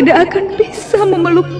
tidak akan bisa memeluk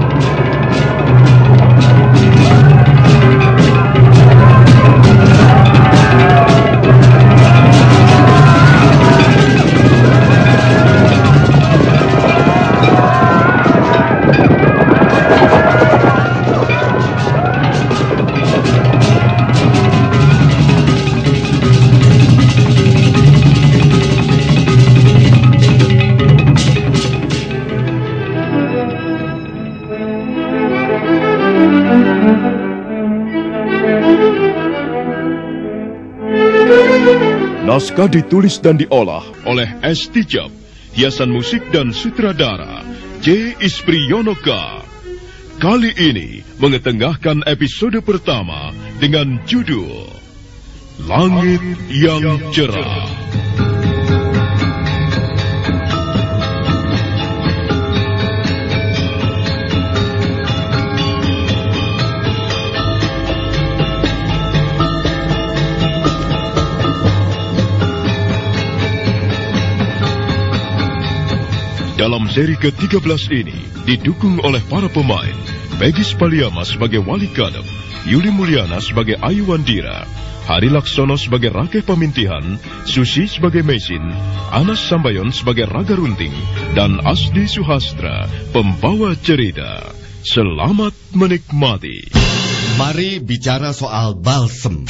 Naskah ditulis dan diolah oleh S. Tijab, hiasan musik dan sutradara J. Ispriyonoka. Kali ini mengetengahkan episode pertama dengan judul Langit yang Cerah. Dalam seri ke-13 ini didukung oleh para pemain Pegis Paliama sebagai Wali Kadep, Yuli Mulyana sebagai Ayu Wandira, Hari Laksono sebagai Rakeh Pamintihan, Susi sebagai Mesin, Anas Sambayon sebagai Raga Runting, dan Asdi Suhastra, pembawa cerita. Selamat menikmati. Mari bicara soal balsem.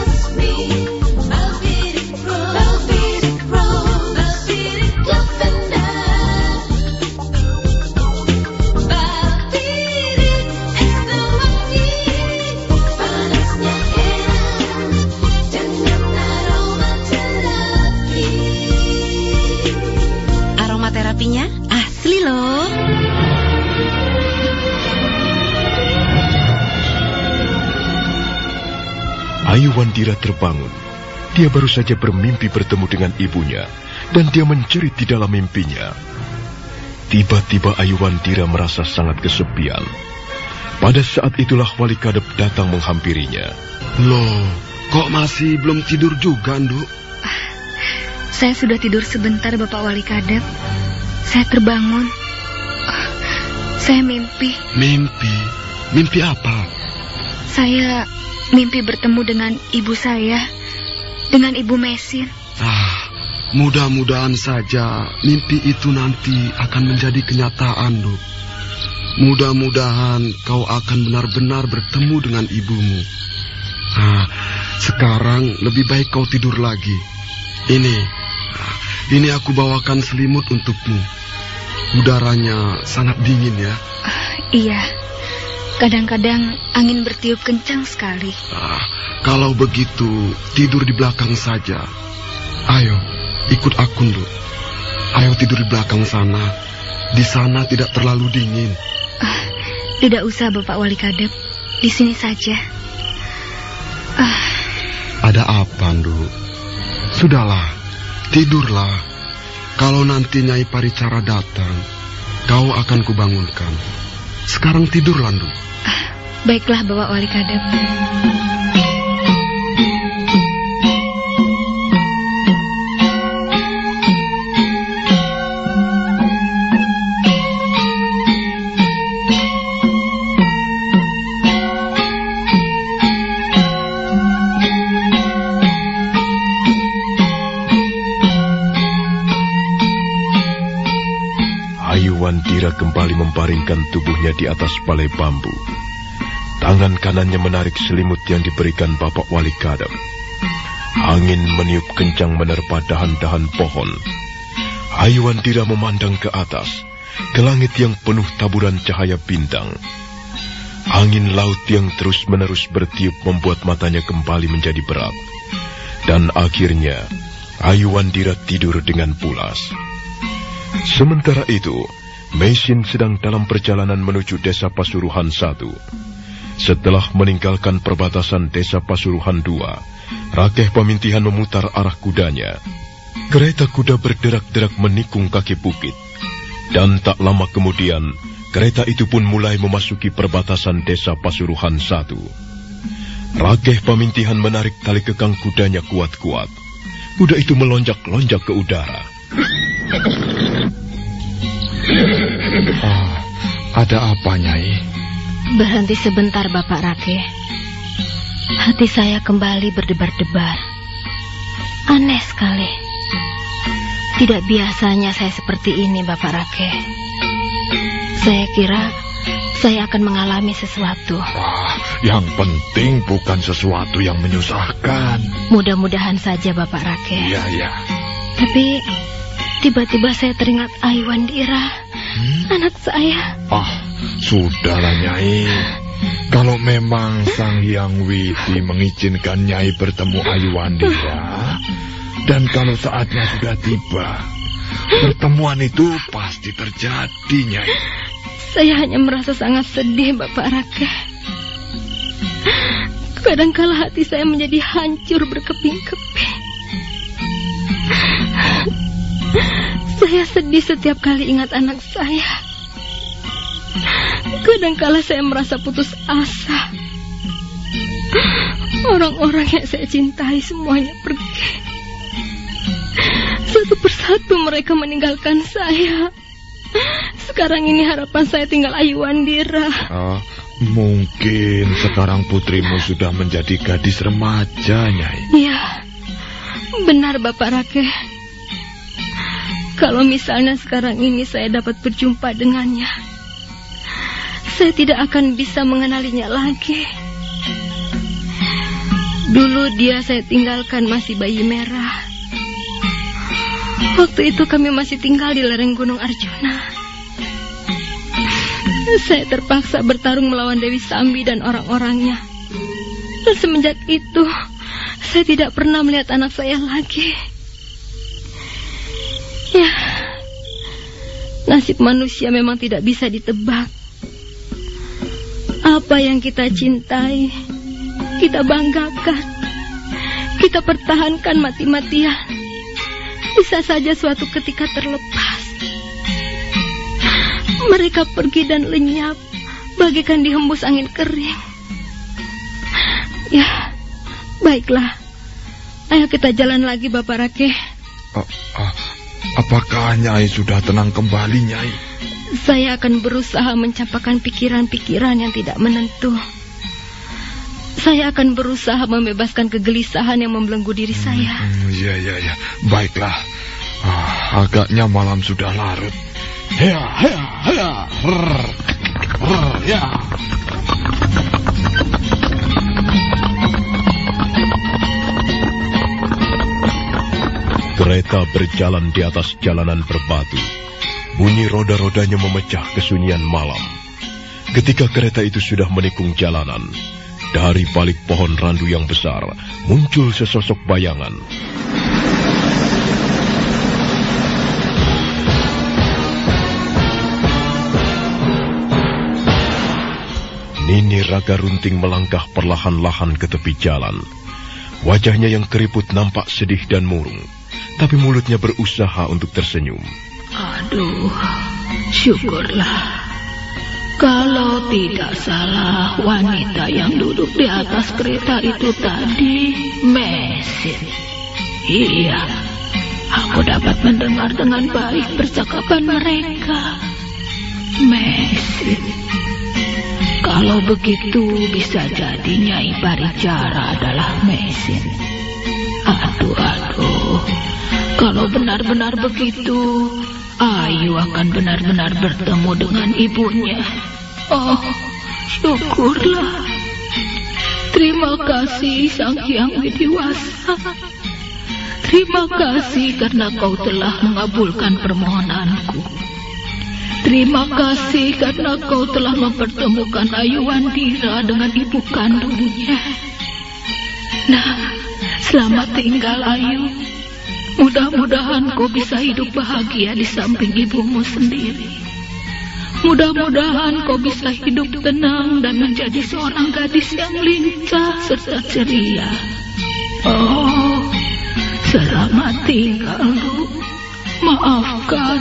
Ayu Wandira terbangun. Dia baru saja bermimpi bertemu dengan ibunya, dan dia mencerit di dalam mimpinya. Tiba-tiba Ayu Wandira merasa sangat kesepian. Pada saat itulah Wali Kadep datang menghampirinya. Loh, kok masih belum tidur juga, Nduk? Saya sudah tidur sebentar, Bapak Wali Kadep. Saya terbangun. Saya mimpi. Mimpi? Mimpi apa? Saya mimpi bertemu dengan ibu saya. Dengan ibu Mesin. Ah, mudah-mudahan saja mimpi itu nanti akan menjadi kenyataan, Duk. Mudah-mudahan kau akan benar-benar bertemu dengan ibumu. Ah, sekarang lebih baik kau tidur lagi. Ini, ah, ini aku bawakan selimut untukmu. Udaranya sangat dingin ya. Iya. Kadang-kadang angin bertiup kencang sekali. Ah, kalau begitu, tidur di belakang saja. Ayo, ikut aku, Duk. Ayo tidur di belakang sana. Di sana tidak terlalu dingin. Ah, tidak usah, Bapak Wali Kadep. Di sini saja. Ah. Ada apa, Nduk? Sudahlah, tidurlah. Kalau nanti Nyai Paricara datang, kau akan kubangunkan. Sekarang tidurlah, Nduk. Ah, baiklah, Bapak Wali Kadep. Kembali membaringkan tubuhnya di atas balai bambu. Tangan kanannya menarik selimut yang diberikan Bapak Wali Kadam. Angin meniup kencang menerpa dahan-dahan pohon. Ayu Wandira memandang ke atas, ke langit yang penuh taburan cahaya bintang. Angin laut yang terus-menerus bertiup membuat matanya kembali menjadi berat. Dan akhirnya, Ayu Wandira tidur dengan pulas. Sementara itu, Mesin sedang dalam perjalanan menuju desa Pasuruhan 1. Setelah meninggalkan perbatasan desa Pasuruhan 2, Rakeh Pemintihan memutar arah kudanya. Kereta kuda berderak-derak menikung kaki bukit. Dan tak lama kemudian, kereta itu pun mulai memasuki perbatasan desa Pasuruhan 1. Rakeh Pemintihan menarik tali kekang kudanya kuat-kuat. Kuda itu melonjak-lonjak ke udara. Oh, ada apa, Nyai? Berhenti sebentar, Bapak Rake. Hati saya kembali berdebar-debar. Aneh sekali. Tidak biasanya saya seperti ini, Bapak Rake. Saya kira saya akan mengalami sesuatu. Wah, yang penting bukan sesuatu yang menyusahkan. Mudah-mudahan saja, Bapak Rake. Iya, iya. Tapi Tiba-tiba saya teringat Aiwandira, hmm? anak saya. Ah, sudahlah Nyai. Kalau memang Sang Hyang Widi mengizinkan Nyai bertemu Aiwandira, dan kalau saatnya sudah tiba, pertemuan itu pasti terjadi, Nyai. Saya hanya merasa sangat sedih, Bapak Raka. Kadangkala hati saya menjadi hancur berkeping-keping. Saya sedih setiap kali ingat anak saya. Kadangkala saya merasa putus asa. Orang-orang yang saya cintai semuanya pergi. Satu persatu mereka meninggalkan saya. Sekarang ini harapan saya tinggal Ayu Wandira. Oh, mungkin sekarang putrimu sudah menjadi gadis remaja, Nyai. Iya, benar Bapak Rakeh. Kalau misalnya sekarang ini saya dapat berjumpa dengannya, saya tidak akan bisa mengenalinya lagi. Dulu dia saya tinggalkan masih bayi merah. Waktu itu kami masih tinggal di lereng Gunung Arjuna. Saya terpaksa bertarung melawan Dewi Sambi dan orang-orangnya. Dan semenjak itu, saya tidak pernah melihat anak saya lagi. Ya, nasib manusia memang tidak bisa ditebak. Apa yang kita cintai, kita banggakan, kita pertahankan mati-matian. Bisa saja suatu ketika terlepas. Mereka pergi dan lenyap, bagikan dihembus angin kering. Ya, baiklah. Ayo kita jalan lagi, Bapak Rakeh. Oh, oh, Apakah Nyai sudah tenang kembali, Nyai? Saya akan berusaha mencampakkan pikiran-pikiran yang tidak menentu. Saya akan berusaha membebaskan kegelisahan yang membelenggu diri saya. Hmm, iya, iya, iya. Baiklah. Ah, agaknya malam sudah larut. Hea, hea, hea. Rrr. Rrr, ya. Kereta berjalan di atas jalanan berbatu. Bunyi roda-rodanya memecah kesunyian malam. Ketika kereta itu sudah menikung jalanan, dari balik pohon randu yang besar muncul sesosok bayangan. Nini Raga Runting melangkah perlahan-lahan ke tepi jalan. Wajahnya yang keriput nampak sedih dan murung, tapi mulutnya berusaha untuk tersenyum. Aduh, syukurlah. Kalau tidak salah, wanita yang duduk di atas kereta itu tadi mesin. Iya, aku dapat mendengar dengan baik percakapan mereka. Mesin. Kalau begitu bisa jadi Nyai Parijara adalah mesin. Aduh, aduh. Kalau benar-benar begitu, Ayu akan benar-benar bertemu dengan ibunya. Oh, syukurlah. Terima kasih Sang Hyang Widiwasa. Terima kasih karena kau telah mengabulkan permohonanku. Terima kasih karena kau telah mempertemukan Ayu Wandira dengan ibu kandungnya. Nah, selamat tinggal Ayu. Mudah-mudahan kau bisa hidup bahagia di samping ibumu sendiri. Mudah-mudahan kau bisa hidup tenang dan menjadi seorang gadis yang lincah serta ceria. Oh, selamat tinggal, Lu. Maafkan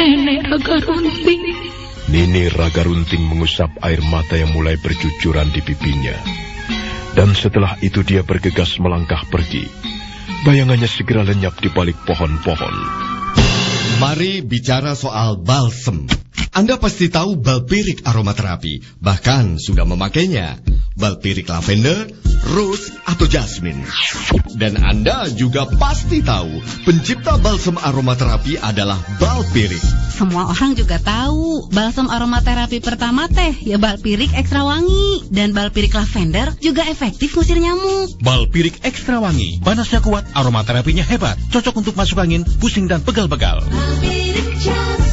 Nenek Raga Runting. Nini Raga Runting mengusap air mata yang mulai bercucuran di pipinya. Dan setelah itu dia bergegas melangkah pergi. Bayangannya segera lenyap di balik pohon-pohon. Mari bicara soal balsem. Anda pasti tahu balpirik aromaterapi, bahkan sudah memakainya. Balpirik lavender, rose, atau jasmine. Dan Anda juga pasti tahu, pencipta balsem aromaterapi adalah balpirik. Semua orang juga tahu, balsam aromaterapi pertama teh ya balpirik ekstra wangi dan balpirik lavender juga efektif ngusir nyamuk. Balpirik ekstra wangi, panasnya kuat, aromaterapinya hebat, cocok untuk masuk angin, pusing dan pegal-pegal. Balpirik jasmine,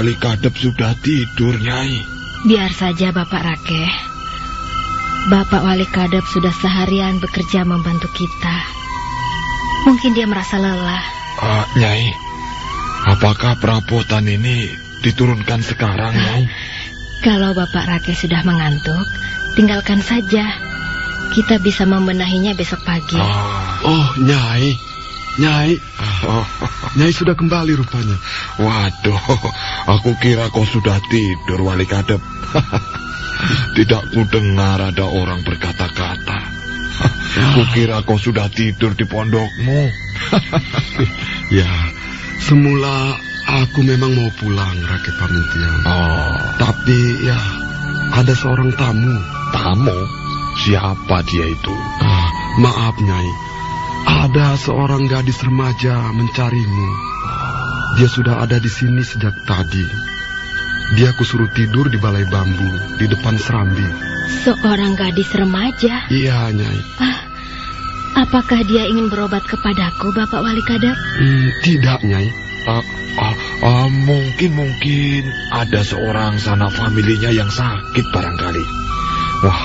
wali kadep sudah tidur, Nyai. Biar saja Bapak Rakeh. Bapak Wali Kadep sudah seharian bekerja membantu kita. Mungkin dia merasa lelah. Ah, Nyai, apakah perabotan ini diturunkan sekarang, Nyai? Kalau Bapak Rakeh sudah mengantuk, tinggalkan saja. Kita bisa membenahinya besok pagi. Oh, Nyai. Nyai. Oh, Nyai sudah kembali rupanya. waduh, aku kira kau sudah tidur, wali kadep. Tidak ku dengar ada orang berkata-kata. Kukira kau sudah tidur di pondokmu. Ya, semula aku memang mau pulang, Rakyat Pamintian. Oh, Tapi ya, ada seorang tamu. tamu? Siapa dia itu? Ah, maaf, Nyai. Ada seorang gadis remaja mencarimu. Dia sudah ada di sini sejak tadi. Dia kusuruh tidur di balai bambu di depan serambi. Seorang gadis remaja. Iya, Nyai. Apakah dia ingin berobat kepadaku, Bapak Wali Kadep? Hmm, tidak, Nyai. Ah, ah, ah, mungkin mungkin ada seorang sana familinya yang sakit barangkali. Wah,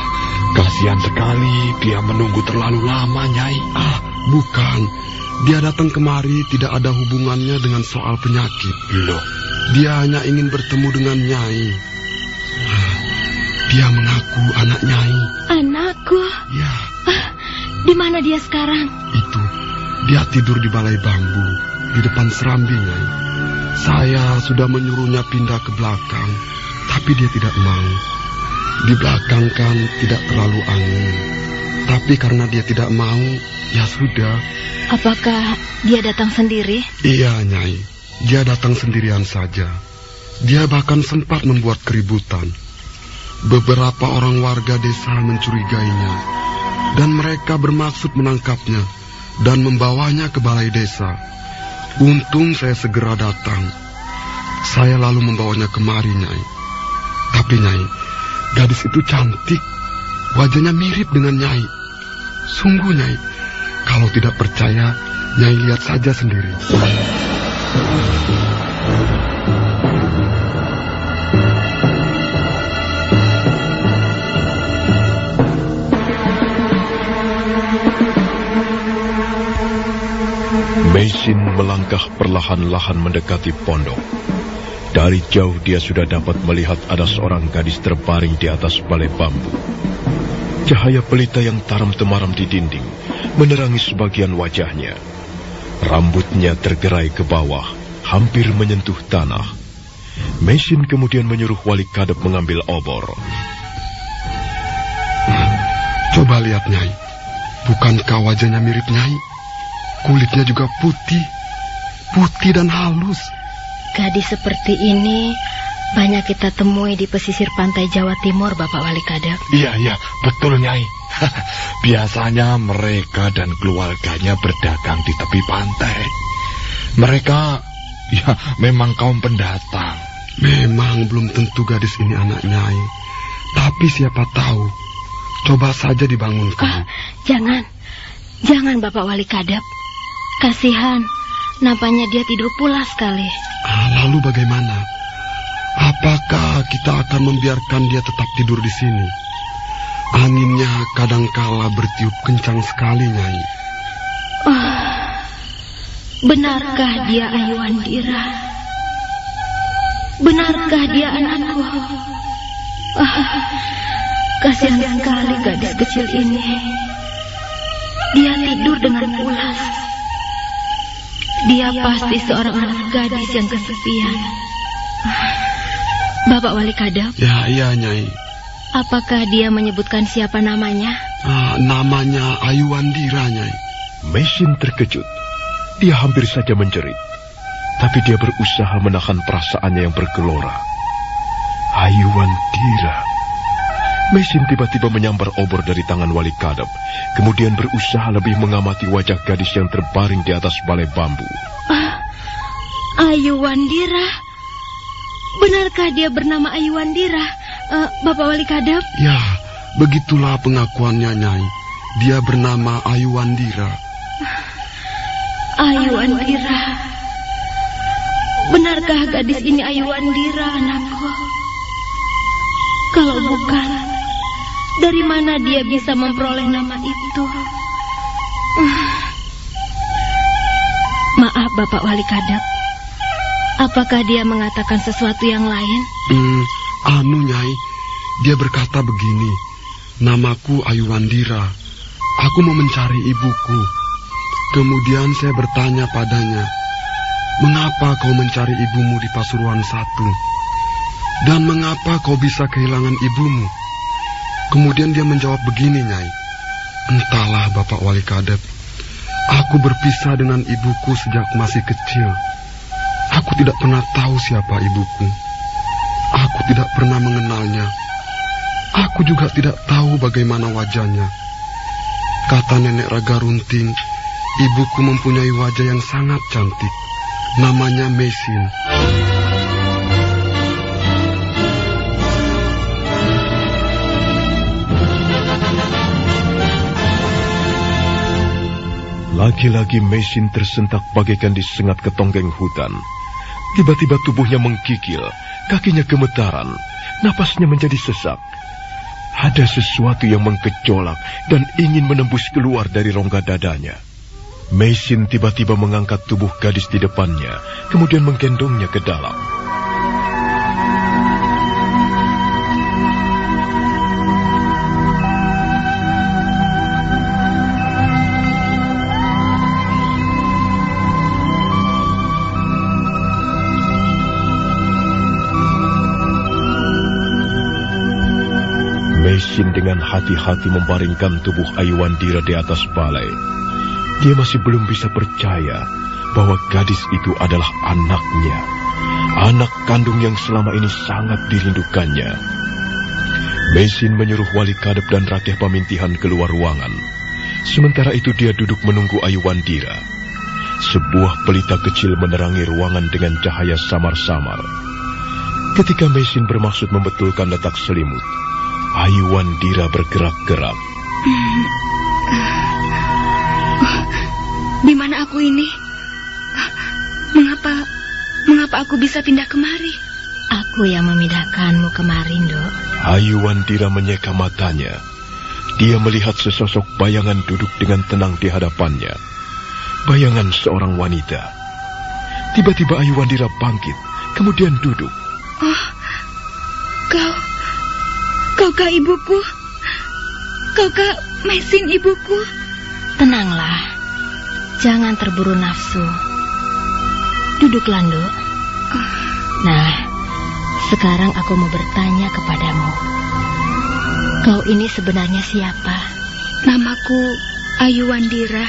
kasihan sekali dia menunggu terlalu lama, Nyai. Ah, Bukan, dia datang kemari tidak ada hubungannya dengan soal penyakit. Loh, Dia hanya ingin bertemu dengan Nyai. Ah, Dia mengaku anak Nyai. Anakku. Ya, Di mana dia sekarang? itu. Dia tidur di balai bambu, di depan serambi, Nyai. Saya sudah menyuruhnya pindah ke belakang, tapi dia tidak mau. Di belakang kan tidak terlalu angin. Tapi karena dia tidak mau, ya sudah. Apakah dia datang sendiri? Iya, Nyai. Dia datang sendirian saja. Dia bahkan sempat membuat keributan. Beberapa orang warga desa mencurigainya, dan mereka bermaksud menangkapnya dan membawanya ke balai desa. Untung saya segera datang. Saya lalu membawanya kemari, Nyai. Tapi, Nyai, gadis itu cantik. Wajahnya mirip dengan Nyai. Sungguh, Nyai. Kalau tidak percaya, Nyai lihat saja sendiri. Mesin melangkah perlahan-lahan mendekati pondok. Dari jauh dia sudah dapat melihat ada seorang gadis terbaring di atas balai bambu. Cahaya pelita yang taram temaram di dinding menerangi sebagian wajahnya. Rambutnya tergerai ke bawah, hampir menyentuh tanah. Mesin kemudian menyuruh wali kadep mengambil obor. Coba lihat, Nyai. Bukankah wajahnya mirip Nyai? Kulitnya juga putih. Putih dan halus. Gadis seperti ini banyak kita temui di pesisir pantai Jawa Timur, Bapak Wali Kadep. iya, iya, betul Nyai. Biasanya mereka dan keluarganya berdagang di tepi pantai. Mereka, ya, memang kaum pendatang. Memang belum tentu gadis ini anak Nyai. Tapi siapa tahu. Coba saja dibangunkan. Jangan, jangan Bapak Wali Kadep. Kasihan, nampaknya dia tidur pulas sekali. Ah, lalu bagaimana? Apakah kita akan membiarkan dia tetap tidur di sini? Anginnya kadangkala bertiup kencang sekali, Nyai. Oh, benarkah dia Ayu Andira? Benarkah dia anakku? Ah, kasihan sekali gadis kecil ini. Dia tidur dengan pulas. Dia pasti seorang anak gadis yang kesepian. Bapak Wali Kadep, Ya, iya, Nyai. apakah dia menyebutkan siapa namanya? Ah, namanya Ayu Wandira, Nyai. Mesin terkejut. Dia hampir saja menjerit. Tapi dia berusaha menahan perasaannya yang bergelora. Ayuan Tira. Mesin tiba-tiba menyambar obor dari tangan wali kadep. Kemudian berusaha lebih mengamati wajah gadis yang terbaring di atas balai bambu. Ah, Ayu Wandira. Benarkah dia bernama Ayu Wandira? Eh, Bapak Wali Kadep? Ya, begitulah pengakuannya, Nyai. Dia bernama Ayu Wandira. Ayu Wandira. Benarkah gadis ini Ayu Wandira, anakku? Kalau bukan, dari mana dia bisa memperoleh nama itu? Ah. Maaf, Bapak Wali Kadep. Apakah dia mengatakan sesuatu yang lain? Hmm, anu, Nyai. Dia berkata begini. Namaku Ayu Wandira. Aku mau mencari ibuku. Kemudian saya bertanya padanya, Mengapa kau mencari ibumu di Pasuruan satu? Dan mengapa kau bisa kehilangan ibumu? Kemudian dia menjawab begini, Nyai. Entahlah, Bapak Wali Kadep. Aku berpisah dengan ibuku sejak masih kecil. Aku tidak pernah tahu siapa ibuku. Aku tidak pernah mengenalnya. Aku juga tidak tahu bagaimana wajahnya. Kata nenek Raga Runting, ibuku mempunyai wajah yang sangat cantik. Namanya Mesin. Lagi-lagi mesin tersentak bagaikan disengat ke tonggeng hutan. Tiba-tiba tubuhnya menggigil, kakinya gemetaran, napasnya menjadi sesak. Ada sesuatu yang mengkejolak dan ingin menembus keluar dari rongga dadanya. Meisin tiba-tiba mengangkat tubuh gadis di depannya, kemudian menggendongnya ke dalam. Meisin dengan hati-hati membaringkan tubuh Aiwandira di atas balai. Dia masih belum bisa percaya bahwa gadis itu adalah anaknya. Anak kandung yang selama ini sangat dirindukannya. Meisin menyuruh wali kadep dan rakeh pamintihan keluar ruangan. Sementara itu dia duduk menunggu Aiwandira. Sebuah pelita kecil menerangi ruangan dengan cahaya samar-samar. Ketika Meisin bermaksud membetulkan letak selimut, Aiwandira bergerak-gerak. Di mana aku ini? Mengapa mengapa aku bisa pindah kemari? Aku yang memindahkanmu kemarin, Dok. Aiwandira menyeka matanya. Dia melihat sesosok bayangan duduk dengan tenang di hadapannya. Bayangan seorang wanita. Tiba-tiba Aiwandira bangkit, kemudian duduk. Oh, kau, kaukah ibuku? Kaukah Mesin ibuku? Tenanglah. Jangan terburu nafsu. Duduk, Lando. Nah, sekarang aku mau bertanya kepadamu. Kau ini sebenarnya siapa? Namaku Ayu Wandira.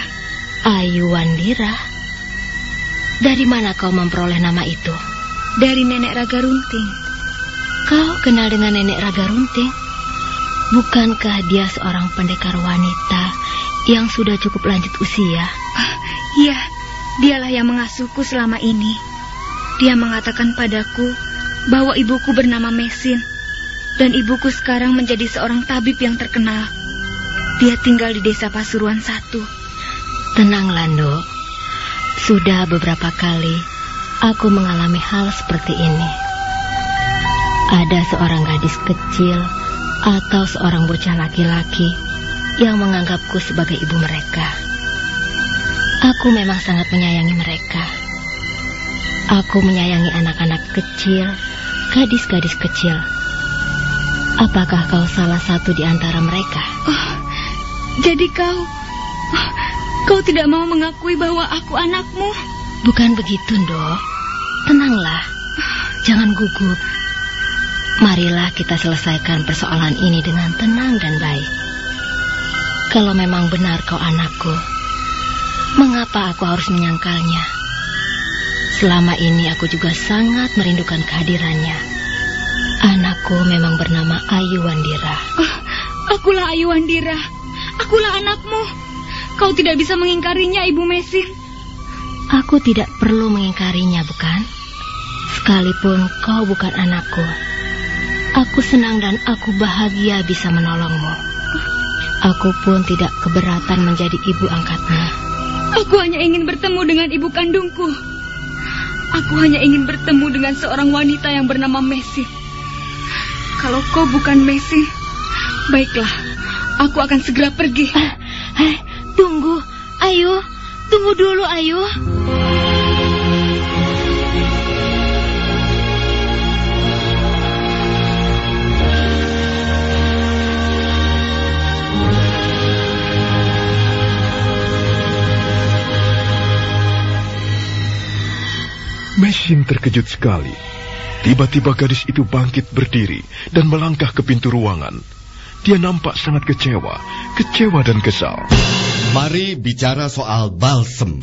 Ayu Wandira. Dari mana kau memperoleh nama itu? Dari nenek Raga Runting. Kau kenal dengan nenek Raga Runting? Bukankah dia seorang pendekar wanita yang sudah cukup lanjut usia? Ah, iya, dialah yang mengasuhku selama ini. Dia mengatakan padaku bahwa ibuku bernama Mesin dan ibuku sekarang menjadi seorang tabib yang terkenal. Dia tinggal di desa Pasuruan satu. Tenang, Lando. Sudah beberapa kali aku mengalami hal seperti ini. Ada seorang gadis kecil atau seorang bocah laki-laki yang menganggapku sebagai ibu mereka. Aku memang sangat menyayangi mereka. Aku menyayangi anak-anak kecil, gadis-gadis kecil. Apakah kau salah satu di antara mereka? Oh, jadi kau, oh, kau tidak mau mengakui bahwa aku anakmu? Bukan begitu, Dok. Tenanglah. Jangan gugup. Marilah kita selesaikan persoalan ini dengan tenang dan baik. Kalau memang benar kau anakku, mengapa aku harus menyangkalnya? Selama ini aku juga sangat merindukan kehadirannya. Anakku memang bernama Ayu Wandira. Oh, akulah Ayu Wandira. Akulah anakmu. Kau tidak bisa mengingkarinya, Ibu Mesin. Aku tidak perlu mengingkarinya, bukan? Sekalipun kau bukan anakku. Aku senang dan aku bahagia bisa menolongmu. Aku pun tidak keberatan menjadi ibu angkatmu. Aku hanya ingin bertemu dengan ibu kandungku. Aku hanya ingin bertemu dengan seorang wanita yang bernama Mesin. Kalau kau bukan Mesin, baiklah, aku akan segera pergi. Eh, eh, tunggu, ayo, tunggu dulu, ayo. Mesin terkejut sekali. Tiba-tiba gadis itu bangkit berdiri dan melangkah ke pintu ruangan. Dia nampak sangat kecewa, kecewa dan kesal. Mari bicara soal balsem.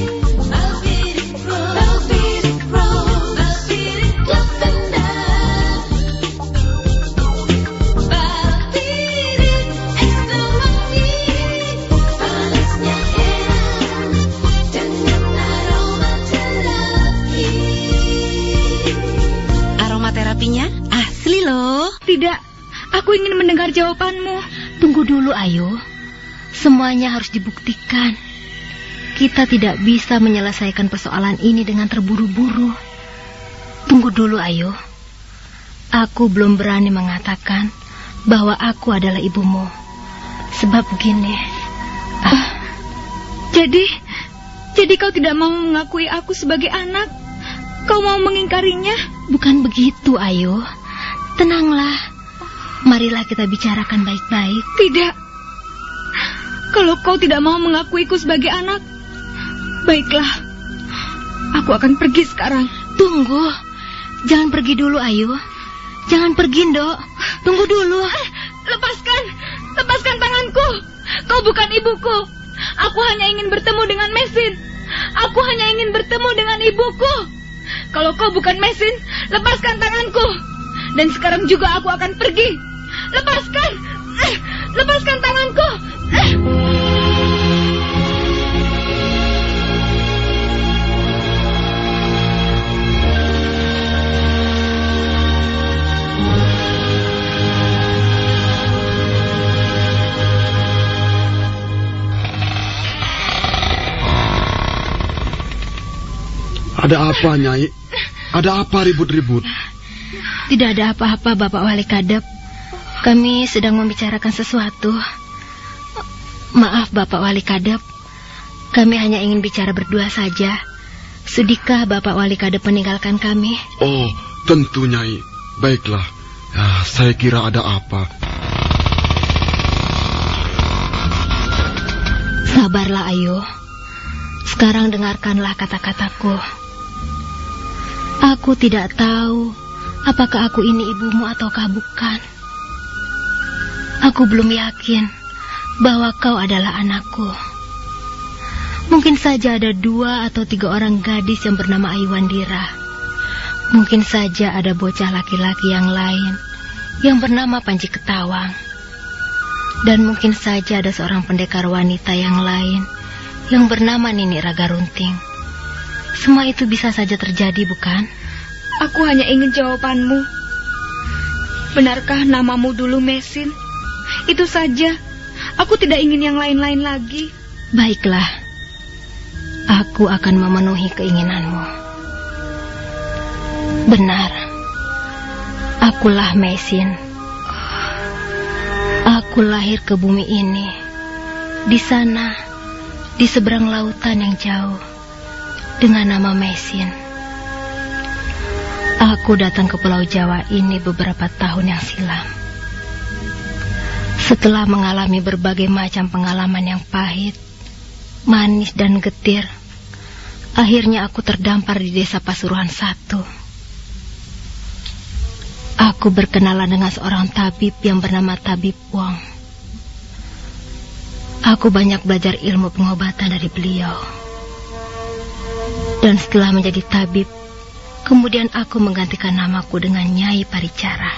Tidak, aku ingin mendengar jawabanmu. Tunggu dulu, Ayu. Semuanya harus dibuktikan. Kita tidak bisa menyelesaikan persoalan ini dengan terburu-buru. Tunggu dulu, Ayu. Aku belum berani mengatakan bahwa aku adalah ibumu. Sebab begini. Ah, Jadi, jadi kau tidak mau mengakui aku sebagai anak? Kau mau mengingkarinya? bukan begitu, Ayu. Tenanglah. Marilah kita bicarakan baik-baik. Tidak. Kalau kau tidak mau mengakuiku sebagai anak, baiklah. Aku akan pergi sekarang. Tunggu. Jangan pergi dulu, Ayu. Jangan pergi, Ndok. Tunggu dulu. Lepaskan, lepaskan tanganku. Kau bukan ibuku. Aku hanya ingin bertemu dengan Mesin. Aku hanya ingin bertemu dengan ibuku. Kalau kau bukan Mesin, lepaskan tanganku. Dan sekarang juga aku akan pergi. Lepaskan, Eh, lepaskan tanganku. Eh. Ada apa, Nyai? Ada apa ribut-ribut? Tidak ada apa-apa, Bapak Wali Kadep. Kami sedang membicarakan sesuatu. Maaf, Bapak Wali Kadep. Kami hanya ingin bicara berdua saja. Sudikah Bapak Wali Kadep meninggalkan kami? Oh, tentu, Nyai. Baiklah. Ya, saya kira ada apa. Sabarlah, Ayu. Sekarang dengarkanlah kata-kataku. Aku tidak tahu apakah aku ini ibumu ataukah bukan. Aku belum yakin bahwa kau adalah anakku. Mungkin saja ada dua atau tiga orang gadis yang bernama Ayu Wandira. Mungkin saja ada bocah laki-laki yang lain yang bernama Panji Ketawang. Dan mungkin saja ada seorang pendekar wanita yang lain yang bernama Nini Raga Runting. Semua itu bisa saja terjadi, bukan? Aku hanya ingin jawabanmu. Benarkah namamu dulu Mesin? Itu saja. Aku tidak ingin yang lain-lain lagi. Baiklah. Aku akan memenuhi keinginanmu. Benar. Akulah Mesin. Aku lahir ke bumi ini. Di sana, di seberang lautan yang jauh. Dengan nama Mesin. Aku datang ke Pulau Jawa ini beberapa tahun yang silam. Setelah mengalami berbagai macam pengalaman yang pahit, manis dan getir, akhirnya aku terdampar di desa Pasuruan satu. Aku berkenalan dengan seorang tabib yang bernama Tabib Wong. Aku banyak belajar ilmu pengobatan dari beliau. Dan setelah menjadi tabib, kemudian aku menggantikan namaku dengan Nyai Paricara.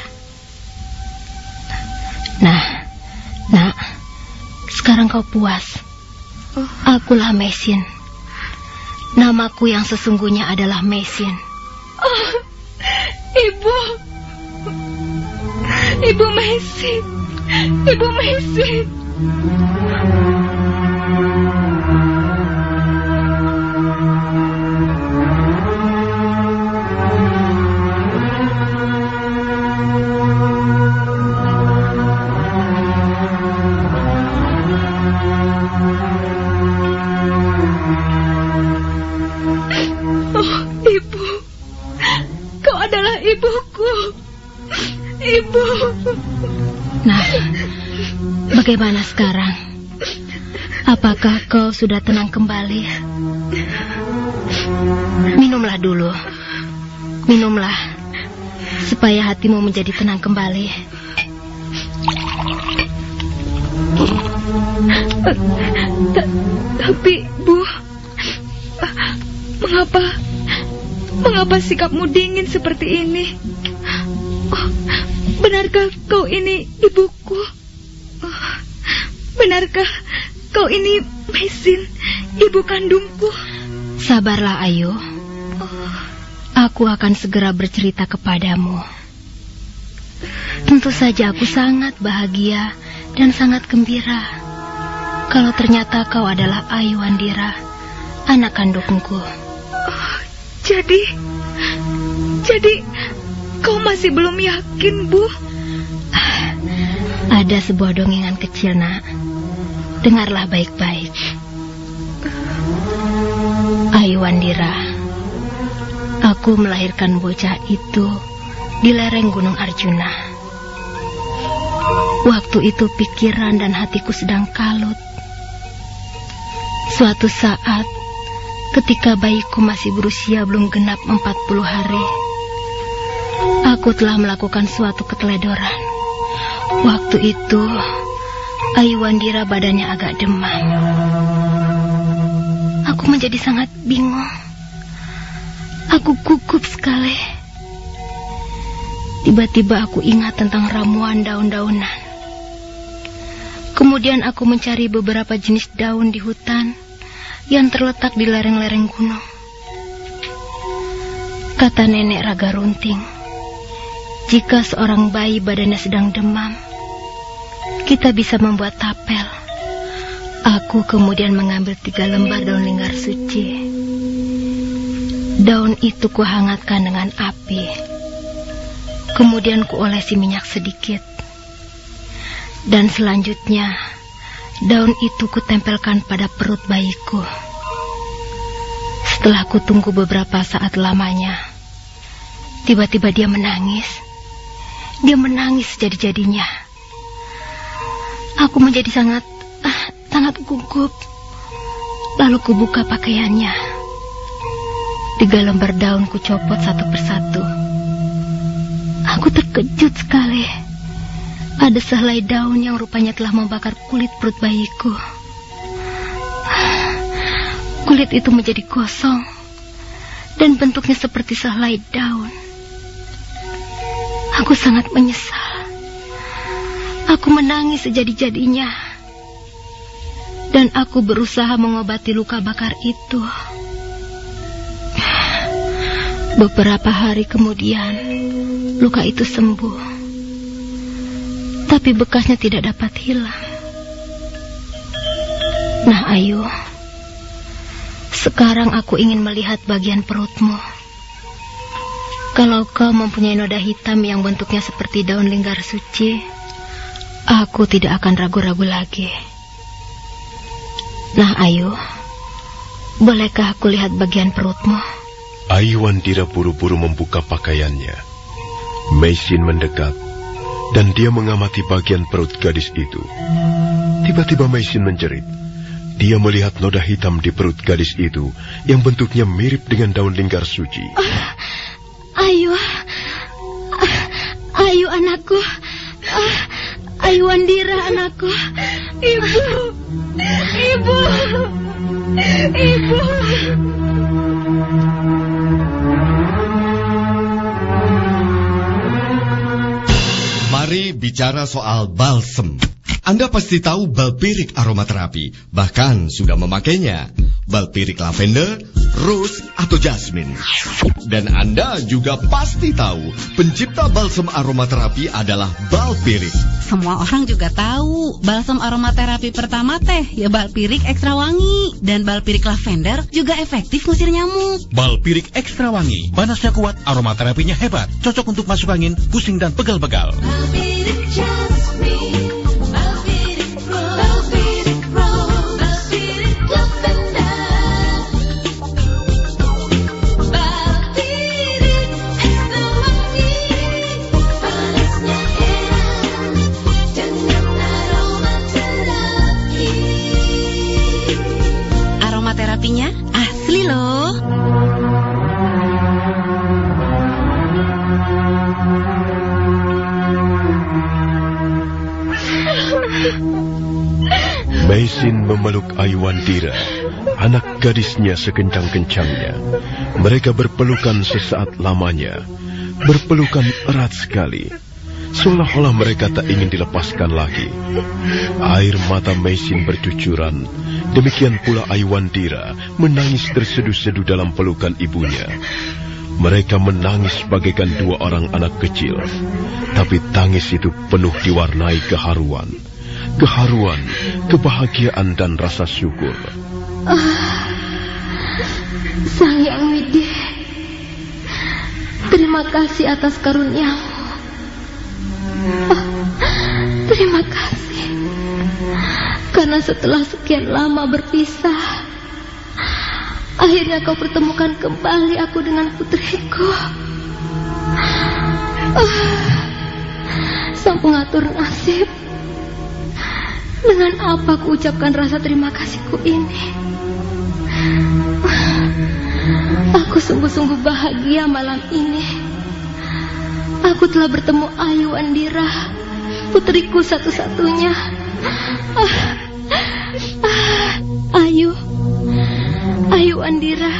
Nah, nak, sekarang kau puas. Akulah Mesin. Namaku yang sesungguhnya adalah Mesin. Oh, ibu. Ibu Mesin. Ibu Mesin. Ibuku. Ibu. Nah, bagaimana sekarang? Apakah kau sudah tenang kembali? Minumlah dulu. Minumlah. Supaya hatimu menjadi tenang kembali. Ta- tapi, Bu, mengapa mengapa sikapmu dingin seperti ini? Oh, benarkah kau ini ibuku? Oh, benarkah kau ini Mesin, ibu kandungku? Sabarlah, Ayu. Aku akan segera bercerita kepadamu. Tentu saja aku sangat bahagia dan sangat gembira kalau ternyata kau adalah Ayu Andira, anak kandungku. Jadi, jadi kau masih belum yakin, Bu? Ada sebuah dongengan kecil, Nak. Dengarlah baik-baik. Ayu Andira, aku melahirkan bocah itu di lereng Gunung Arjuna. Waktu itu pikiran dan hatiku sedang kalut. Suatu saat, ketika bayiku masih berusia belum genap 40 hari, aku telah melakukan suatu keteledoran. Waktu itu, Ayu Wandira badannya agak demam. Aku menjadi sangat bingung. Aku gugup sekali. Tiba-tiba aku ingat tentang ramuan daun-daunan. Kemudian aku mencari beberapa jenis daun di hutan yang terletak di lereng-lereng gunung. Kata nenek Raga Runting, jika seorang bayi badannya sedang demam, kita bisa membuat tapel. Aku kemudian mengambil tiga lembar daun linggar suci. Daun itu kuhangatkan dengan api. Kemudian kuolesi minyak sedikit. Dan selanjutnya, daun itu kutempelkan pada perut bayiku. Setelah kutunggu beberapa saat lamanya, tiba-tiba dia menangis. Dia menangis jadi-jadinya. Aku menjadi sangat, ah, sangat gugup. Lalu kubuka pakaiannya. Tiga lembar daun kucopot satu persatu. Aku terkejut sekali. Ada sehelai daun yang rupanya telah membakar kulit perut bayiku. Kulit itu menjadi kosong dan bentuknya seperti sehelai daun. Aku sangat menyesal. Aku menangis sejadi-jadinya. Dan aku berusaha mengobati luka bakar itu. Beberapa hari kemudian, luka itu sembuh. Tapi bekasnya tidak dapat hilang. Nah, Ayu. Sekarang aku ingin melihat bagian perutmu. Kalau kau mempunyai noda hitam yang bentuknya seperti daun linggar suci, aku tidak akan ragu-ragu lagi. Nah, Ayu, bolehkah aku lihat bagian perutmu? Ayu Wandira buru-buru membuka pakaiannya. Meisin mendekat dan dia mengamati bagian perut gadis itu. Tiba-tiba Meisin menjerit. Dia melihat noda hitam di perut gadis itu yang bentuknya mirip dengan daun linggar suci. Ayu, Ayu anakku, Ah, Ayu Wandira anakku. Ibu, ibu, ibu. Mari bicara soal balsem. Anda pasti tahu balpirik aromaterapi, bahkan sudah memakainya. Balpirik lavender, rose, atau jasmine. Dan Anda juga pasti tahu, pencipta balsem aromaterapi adalah balpirik. Semua orang juga tahu, balsam aromaterapi pertama teh ya balpirik ekstra wangi dan balpirik lavender juga efektif ngusir nyamuk. Balpirik ekstra wangi, panasnya kuat, aromaterapinya hebat, cocok untuk masuk angin, pusing dan pegal-pegal. Balpirik Jasmine, Meisin memeluk Ayu Wandira, anak gadisnya sekencang-kencangnya. Mereka berpelukan sesaat lamanya, berpelukan erat sekali. Seolah-olah mereka tak ingin dilepaskan lagi. Air mata Meisin bercucuran, demikian pula Ayu Wandira menangis terseduh-seduh dalam pelukan ibunya. Mereka menangis bagaikan dua orang anak kecil, tapi tangis itu penuh diwarnai keharuan, keharuan, kebahagiaan dan rasa syukur. Ah, Sang Yang Widi, terima kasih atas karuniamu. Ah, terima kasih. Karena setelah sekian lama berpisah, akhirnya kau pertemukan kembali aku dengan putriku. Ah, sang pengatur nasib. Dengan apa ku ucapkan rasa terima kasihku ini? Aku sungguh-sungguh bahagia malam ini. Aku telah bertemu Ayu Andira, putriku satu-satunya. Ah, ah, Ayu, Ayu Andira,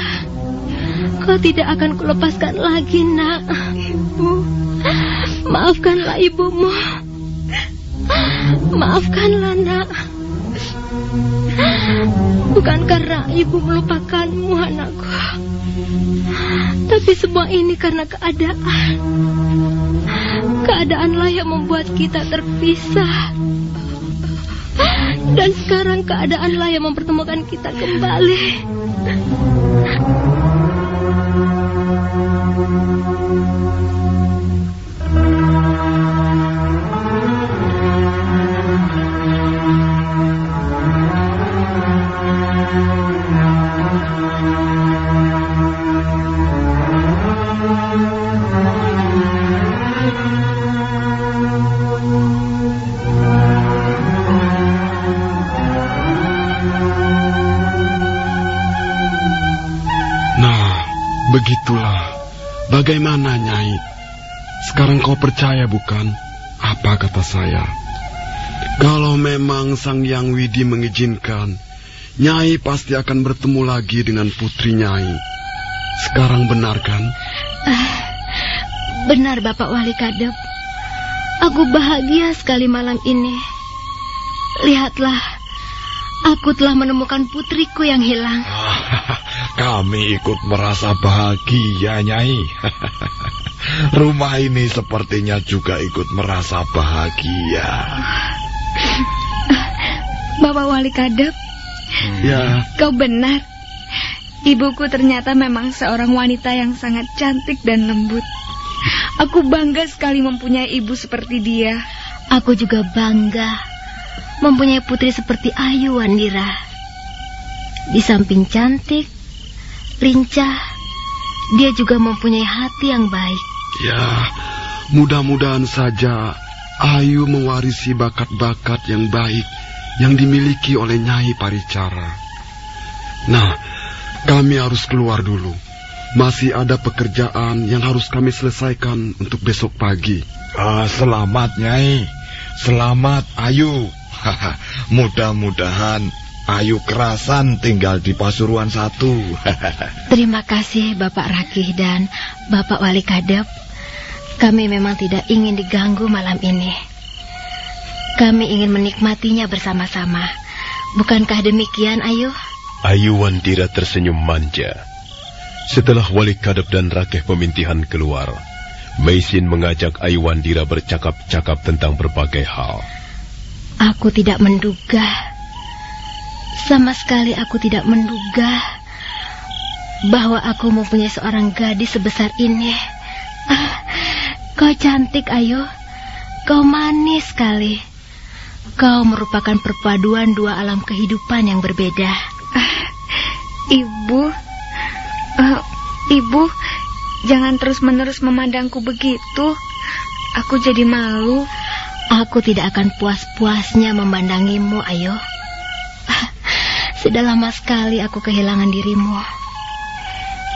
kau tidak akan kulepaskan lagi, nak. Ibu, maafkanlah ibumu. Maafkanlah, nak. Bukan karena ibu melupakanmu, anakku. Tapi semua ini karena keadaan. Keadaanlah yang membuat kita terpisah. Dan sekarang keadaanlah yang mempertemukan kita kembali. Begitulah. Bagaimana, Nyai? Sekarang kau percaya bukan? Apa kata saya? Kalau memang Sang Yang Widi mengizinkan, Nyai pasti akan bertemu lagi dengan putri Nyai. Sekarang benar kan? Ah, benar Bapak Wali Kadep. Aku bahagia sekali malam ini. Lihatlah, aku telah menemukan putriku yang hilang. Kami ikut merasa bahagia, Nyai. Rumah ini sepertinya juga ikut merasa bahagia. Bapak Wali Kadep, Ya, kau benar. Ibuku ternyata memang seorang wanita yang sangat cantik dan lembut. Aku bangga sekali mempunyai ibu seperti dia. Aku juga bangga mempunyai putri seperti Ayu Wandira. Di samping cantik, lincah, dia juga mempunyai hati yang baik. ya. Mudah-mudahan saja Ayu mewarisi bakat-bakat yang baik yang dimiliki oleh Nyai Paricara. Nah, kami harus keluar dulu. Masih ada pekerjaan yang harus kami selesaikan untuk besok pagi. Ah, selamat, Nyai. Selamat, Ayu. Mudah-mudahan Ayu kerasan tinggal di Pasuruan satu. Terima kasih Bapak Rakih dan Bapak Wali Kadep. Kami memang tidak ingin diganggu malam ini. Kami ingin menikmatinya bersama-sama. Bukankah demikian, Ayu? Ayu Wandira tersenyum manja. Setelah Wali Kadep dan Rakeh pemintihan keluar, Maisin mengajak Ayu Wandira bercakap-cakap tentang berbagai hal. Aku tidak menduga. Sama sekali aku tidak menduga bahwa aku mempunyai seorang gadis sebesar ini. Ah, kau cantik, Ayu. Kau manis sekali. Kau merupakan perpaduan dua alam kehidupan yang berbeda. Ah, Ibu, eh, ibu, jangan terus-menerus memandangku begitu. Aku jadi malu. Aku tidak akan puas-puasnya memandangimu, Ayu. Ah, Sudah lama sekali aku kehilangan dirimu.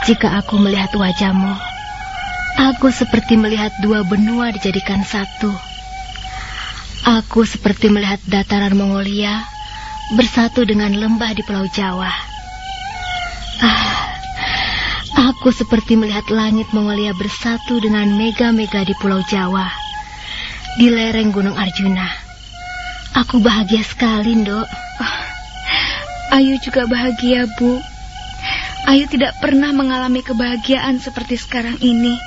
Jika aku melihat wajahmu, aku seperti melihat dua benua dijadikan satu. Aku seperti melihat dataran Mongolia bersatu dengan lembah di Pulau Jawa. Ah, aku seperti melihat langit Mongolia bersatu dengan mega-mega di Pulau Jawa, di lereng Gunung Arjuna. Aku bahagia sekali, Ndok. Ayu juga bahagia, Bu. Ayu tidak pernah mengalami kebahagiaan seperti sekarang ini.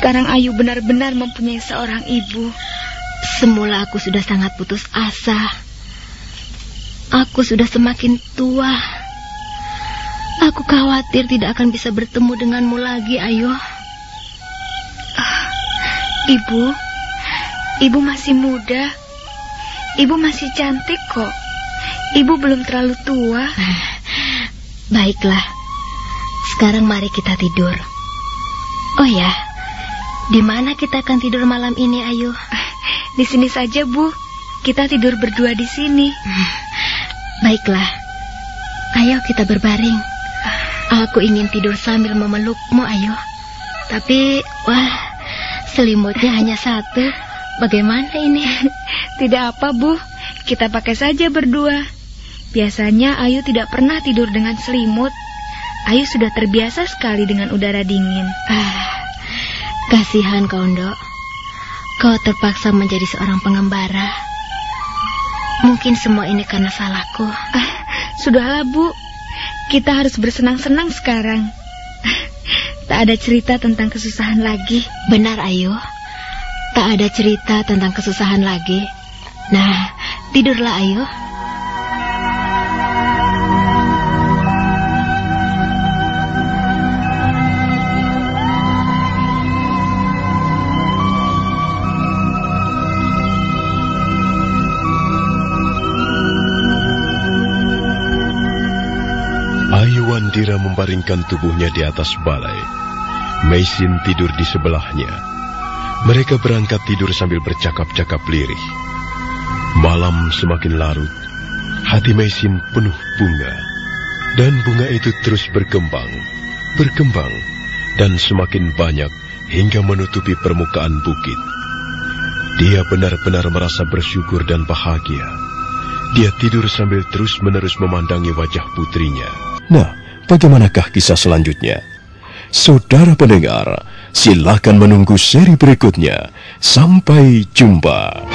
Sekarang Ayu benar-benar mempunyai seorang ibu. Semula aku sudah sangat putus asa. Aku sudah semakin tua. Aku khawatir tidak akan bisa bertemu denganmu lagi, Ayu. Ibu, ibu masih muda. Ibu masih cantik kok. Ibu belum terlalu tua. Baiklah. Sekarang mari kita tidur. Oh ya, di mana kita akan tidur malam ini, Ayu? Di sini saja, Bu. Kita tidur berdua di sini. Baiklah. Ayo kita berbaring. Aku ingin tidur sambil memelukmu, Ayu. Tapi, wah, selimutnya hanya satu. Bagaimana ini? Tidak apa, Bu. Kita pakai saja berdua. Biasanya Ayu tidak pernah tidur dengan selimut. Ayu sudah terbiasa sekali dengan udara dingin. Ah, kasihan kau, Ndok. Kau terpaksa menjadi seorang pengembara. Mungkin semua ini karena salahku. Ah, sudahlah, Bu. Kita harus bersenang-senang sekarang. Tak ada cerita tentang kesusahan lagi. Benar, Ayu. Tak ada cerita tentang kesusahan lagi. Nah, tidurlah, Ayu. Ayu membaringkan tubuhnya di atas balai. Meisin tidur di sebelahnya. Mereka berangkat tidur sambil bercakap-cakap lirih. Malam semakin larut. Hati Meisin penuh bunga. Dan bunga itu terus berkembang, berkembang, dan semakin banyak hingga menutupi permukaan bukit. Dia benar-benar merasa bersyukur dan bahagia. Dia tidur sambil terus-menerus memandangi wajah putrinya. Nah, bagaimanakah kisah selanjutnya? Saudara pendengar, silakan menunggu seri berikutnya. Sampai jumpa.